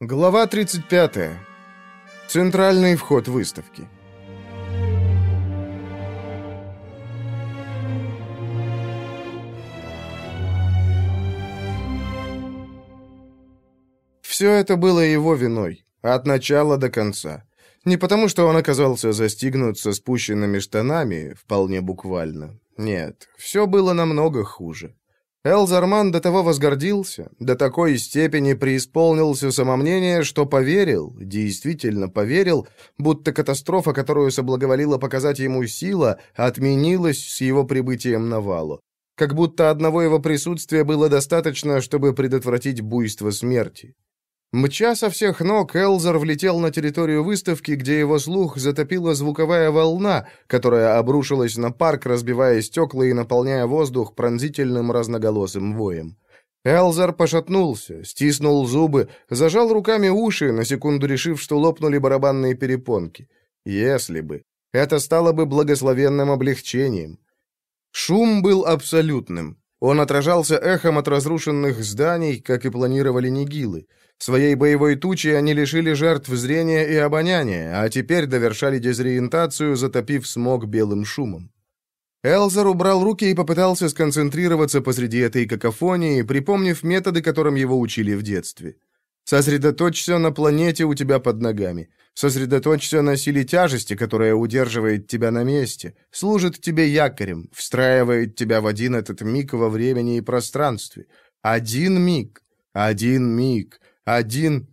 Глава 35. Центральный вход выставки. Все это было его виной, от начала до конца. Не потому, что он оказался застигнут со спущенными штанами, вполне буквально. Нет, все было намного хуже. Элзарман до того возгордился, до такой степени преисполнился самомнения, что поверил, действительно поверил, будто катастрофа, которую соблаговолила показать ему сила, отменилась с его прибытием на валу. Как будто одного его присутствия было достаточно, чтобы предотвратить буйство смерти. Мча со всех ног, Элзер влетел на территорию выставки, где его слух затопила звуковая волна, которая обрушилась на парк, разбивая стекла и наполняя воздух пронзительным разноголосым воем. Элзер пошатнулся, стиснул зубы, зажал руками уши, на секунду решив, что лопнули барабанные перепонки. Если бы. Это стало бы благословенным облегчением. Шум был абсолютным. Он отражался эхом от разрушенных зданий, как и планировали нигилы. Своей боевой тучей они лишили жертв зрения и обоняния, а теперь довершали дезориентацию, затопив смог белым шумом. Элзер убрал руки и попытался сконцентрироваться посреди этой какофонии, припомнив методы, которым его учили в детстве. Сосредоточься на планете у тебя под ногами. Сосредоточься на силе тяжести, которая удерживает тебя на месте, служит тебе якорем, встраивает тебя в один этот миг во времени и пространстве. Один миг. Один миг. Один...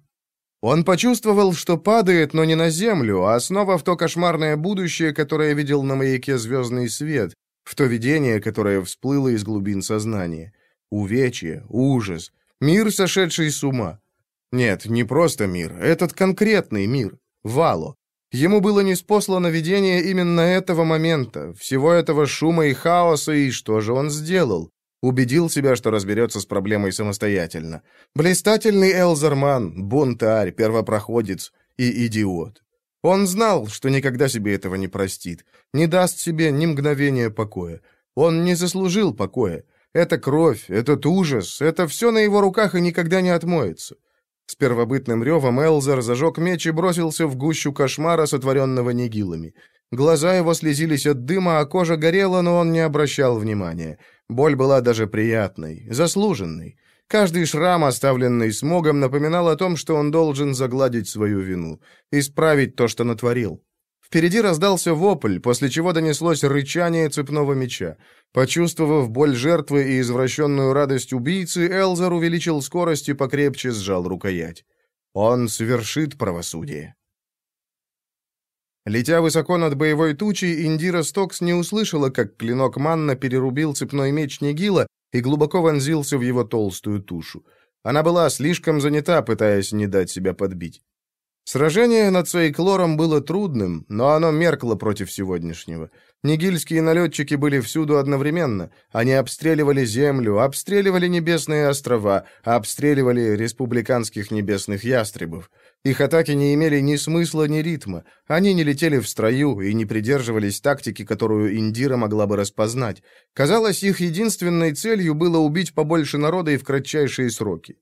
Он почувствовал, что падает, но не на землю, а снова в то кошмарное будущее, которое видел на маяке «Звездный свет», в то видение, которое всплыло из глубин сознания. Увечье, ужас, мир, сошедший с ума. Нет, не просто мир, этот конкретный мир, Вало. Ему было неспослано видение именно этого момента, всего этого шума и хаоса, и что же он сделал? Убедил себя, что разберется с проблемой самостоятельно. Блистательный Элзерман, бунтарь, первопроходец и идиот. Он знал, что никогда себе этого не простит, не даст себе ни мгновения покоя. Он не заслужил покоя. Это кровь, этот ужас, это все на его руках и никогда не отмоется. С первобытным ревом Элзер зажег меч и бросился в гущу кошмара, сотворенного нигилами. Глаза его слезились от дыма, а кожа горела, но он не обращал внимания. Боль была даже приятной, заслуженной. Каждый шрам, оставленный смогом, напоминал о том, что он должен загладить свою вину, исправить то, что натворил. Впереди раздался вопль, после чего донеслось рычание цепного меча. Почувствовав боль жертвы и извращенную радость убийцы, Элзар увеличил скорость и покрепче сжал рукоять. Он совершит правосудие. Летя высоко над боевой тучей, Индира Стокс не услышала, как клинок Манна перерубил цепной меч Нигила и глубоко вонзился в его толстую тушу. Она была слишком занята, пытаясь не дать себя подбить. Сражение над Цейклором было трудным, но оно меркло против сегодняшнего. Нигильские налетчики были всюду одновременно. Они обстреливали землю, обстреливали небесные острова, обстреливали республиканских небесных ястребов. Их атаки не имели ни смысла, ни ритма. Они не летели в строю и не придерживались тактики, которую Индира могла бы распознать. Казалось, их единственной целью было убить побольше народа и в кратчайшие сроки.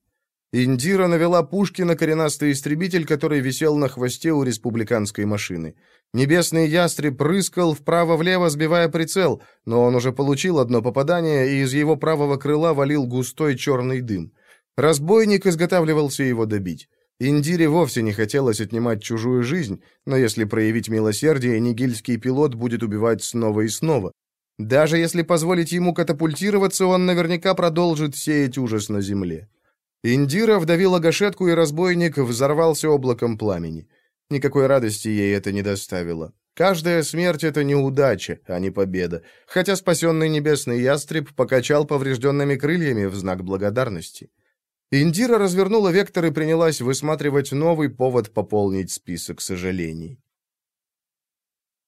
Индира навела пушки на коренастый истребитель, который висел на хвосте у республиканской машины. Небесный ястреб прыскал вправо-влево, сбивая прицел, но он уже получил одно попадание, и из его правого крыла валил густой черный дым. Разбойник изготавливался его добить. Индире вовсе не хотелось отнимать чужую жизнь, но если проявить милосердие, нигильский пилот будет убивать снова и снова. Даже если позволить ему катапультироваться, он наверняка продолжит сеять ужас на земле. Индира вдавила гашетку, и разбойник взорвался облаком пламени. Никакой радости ей это не доставило. Каждая смерть — это неудача, а не победа, хотя спасенный небесный ястреб покачал поврежденными крыльями в знак благодарности. Индира развернула вектор и принялась высматривать новый повод пополнить список сожалений.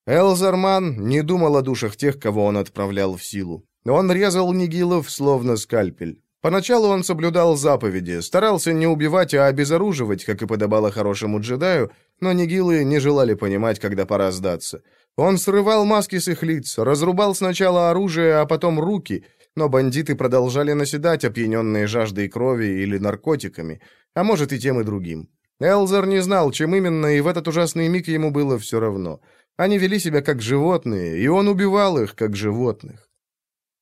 Элзарман не думал о душах тех, кого он отправлял в силу. Он резал Нигилов, словно скальпель. Поначалу он соблюдал заповеди, старался не убивать, а обезоруживать, как и подобало хорошему джедаю, но нигилы не желали понимать, когда пора сдаться. Он срывал маски с их лиц, разрубал сначала оружие, а потом руки, но бандиты продолжали наседать, опьяненные жаждой крови или наркотиками, а может и тем и другим. Элзер не знал, чем именно, и в этот ужасный миг ему было все равно. Они вели себя как животные, и он убивал их как животных.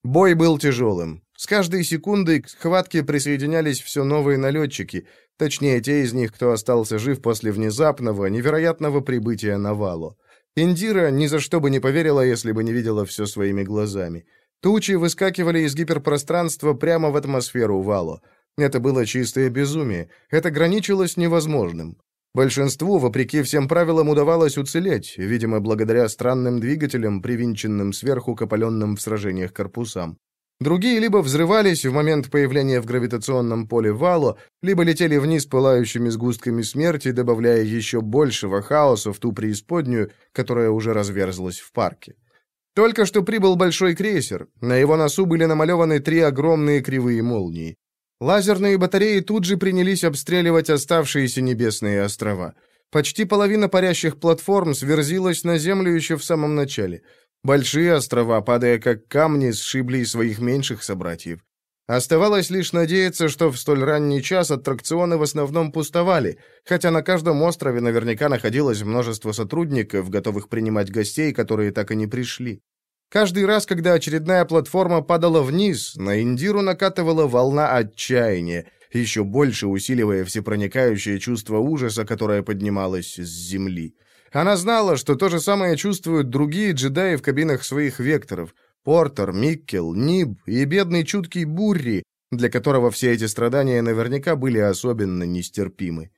Бой был тяжелым. С каждой секундой к схватке присоединялись все новые налетчики, точнее, те из них, кто остался жив после внезапного, невероятного прибытия на Валу. Индира ни за что бы не поверила, если бы не видела все своими глазами. Тучи выскакивали из гиперпространства прямо в атмосферу Вало. Это было чистое безумие. Это граничило с невозможным. Большинству, вопреки всем правилам, удавалось уцелеть, видимо, благодаря странным двигателям, привинченным сверху к опаленным в сражениях корпусам. Другие либо взрывались в момент появления в гравитационном поле Вало, либо летели вниз пылающими сгустками смерти, добавляя еще большего хаоса в ту преисподнюю, которая уже разверзлась в парке. Только что прибыл большой крейсер. На его носу были намалеваны три огромные кривые молнии. Лазерные батареи тут же принялись обстреливать оставшиеся небесные острова. Почти половина парящих платформ сверзилась на Землю еще в самом начале. Большие острова, падая как камни, сшибли своих меньших собратьев. Оставалось лишь надеяться, что в столь ранний час аттракционы в основном пустовали, хотя на каждом острове наверняка находилось множество сотрудников, готовых принимать гостей, которые так и не пришли. Каждый раз, когда очередная платформа падала вниз, на Индиру накатывала волна отчаяния, еще больше усиливая всепроникающее чувство ужаса, которое поднималось с земли. Она знала, что то же самое чувствуют другие джедаи в кабинах своих векторов. Портер, Миккел, Ниб и бедный чуткий Бурри, для которого все эти страдания наверняка были особенно нестерпимы.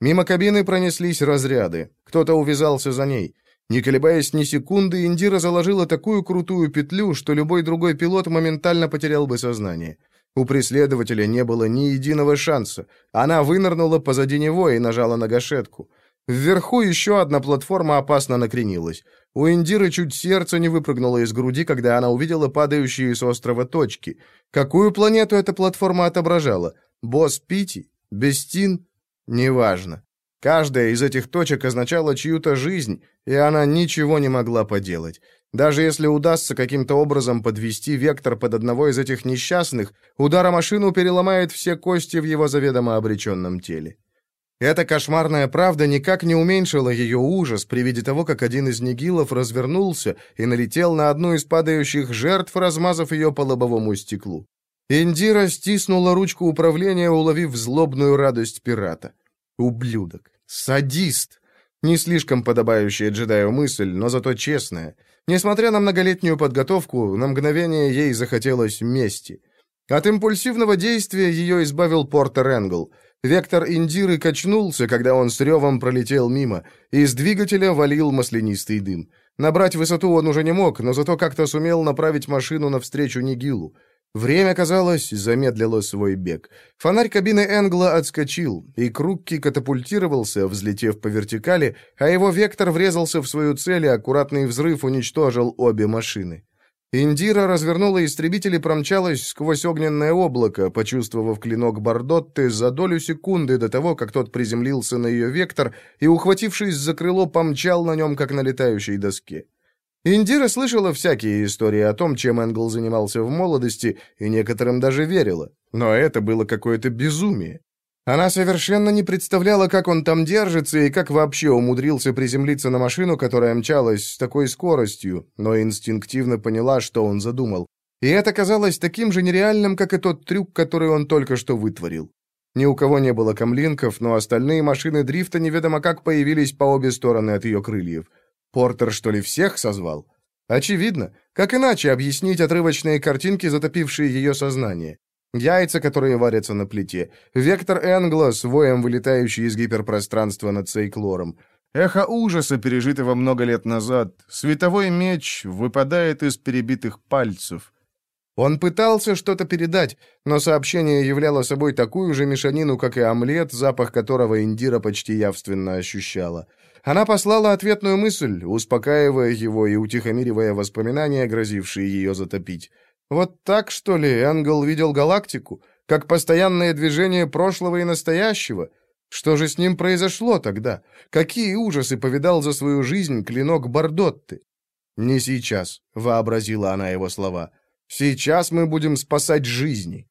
Мимо кабины пронеслись разряды. Кто-то увязался за ней. Не колебаясь ни секунды, Индира заложила такую крутую петлю, что любой другой пилот моментально потерял бы сознание. У преследователя не было ни единого шанса. Она вынырнула позади него и нажала на гашетку. Вверху еще одна платформа опасно накренилась. У Индиры чуть сердце не выпрыгнуло из груди, когда она увидела падающие с острова точки. Какую планету эта платформа отображала? Босс Пити? Бестин? Неважно. Каждая из этих точек означала чью-то жизнь, и она ничего не могла поделать. Даже если удастся каким-то образом подвести вектор под одного из этих несчастных, удар о машину переломает все кости в его заведомо обреченном теле. Эта кошмарная правда никак не уменьшила ее ужас при виде того, как один из нигилов развернулся и налетел на одну из падающих жертв, размазав ее по лобовому стеклу. Индира стиснула ручку управления, уловив злобную радость пирата. Ублюдок. Садист. Не слишком подобающая джедаю мысль, но зато честная. Несмотря на многолетнюю подготовку, на мгновение ей захотелось мести. От импульсивного действия ее избавил Портер Энгл — Вектор Индиры качнулся, когда он с ревом пролетел мимо. Из двигателя валил маслянистый дым. Набрать высоту он уже не мог, но зато как-то сумел направить машину навстречу Нигилу. Время, казалось, замедлило свой бег. Фонарь кабины Энгла отскочил, и Крукки катапультировался, взлетев по вертикали, а его вектор врезался в свою цель, и аккуратный взрыв уничтожил обе машины. Индира развернула истребитель и промчалась сквозь огненное облако, почувствовав клинок Бардотты за долю секунды до того, как тот приземлился на ее вектор и, ухватившись за крыло, помчал на нем, как на летающей доске. Индира слышала всякие истории о том, чем Энгл занимался в молодости, и некоторым даже верила. Но это было какое-то безумие. Она совершенно не представляла, как он там держится и как вообще умудрился приземлиться на машину, которая мчалась с такой скоростью, но инстинктивно поняла, что он задумал. И это казалось таким же нереальным, как и тот трюк, который он только что вытворил. Ни у кого не было камлинков, но остальные машины дрифта неведомо как появились по обе стороны от ее крыльев. Портер, что ли, всех созвал? Очевидно. Как иначе объяснить отрывочные картинки, затопившие ее сознание? Яйца, которые варятся на плите. Вектор Энгла с воем, вылетающий из гиперпространства над Сейклором. Эхо ужаса, пережитого много лет назад. Световой меч выпадает из перебитых пальцев. Он пытался что-то передать, но сообщение являло собой такую же мешанину, как и омлет, запах которого Индира почти явственно ощущала. Она послала ответную мысль, успокаивая его и утихомиривая воспоминания, грозившие ее затопить. Вот так, что ли, Энгел видел галактику? Как постоянное движение прошлого и настоящего? Что же с ним произошло тогда? Какие ужасы повидал за свою жизнь клинок Бардотты? «Не сейчас», — вообразила она его слова. «Сейчас мы будем спасать жизни».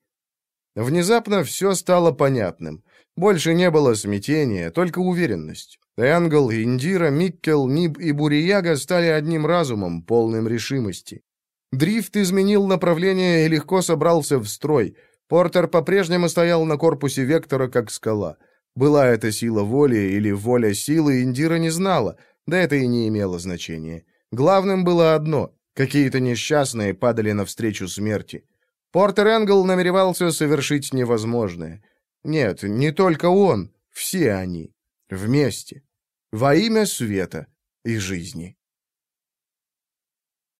Внезапно все стало понятным. Больше не было смятения, только уверенность. Энгл, Индира, Миккел, Ниб и Бурияга стали одним разумом, полным решимости. Дрифт изменил направление и легко собрался в строй. Портер по-прежнему стоял на корпусе Вектора, как скала. Была это сила воли или воля силы, Индира не знала, да это и не имело значения. Главным было одно — какие-то несчастные падали навстречу смерти. Портер Энгл намеревался совершить невозможное. Нет, не только он, все они. Вместе. Во имя света и жизни.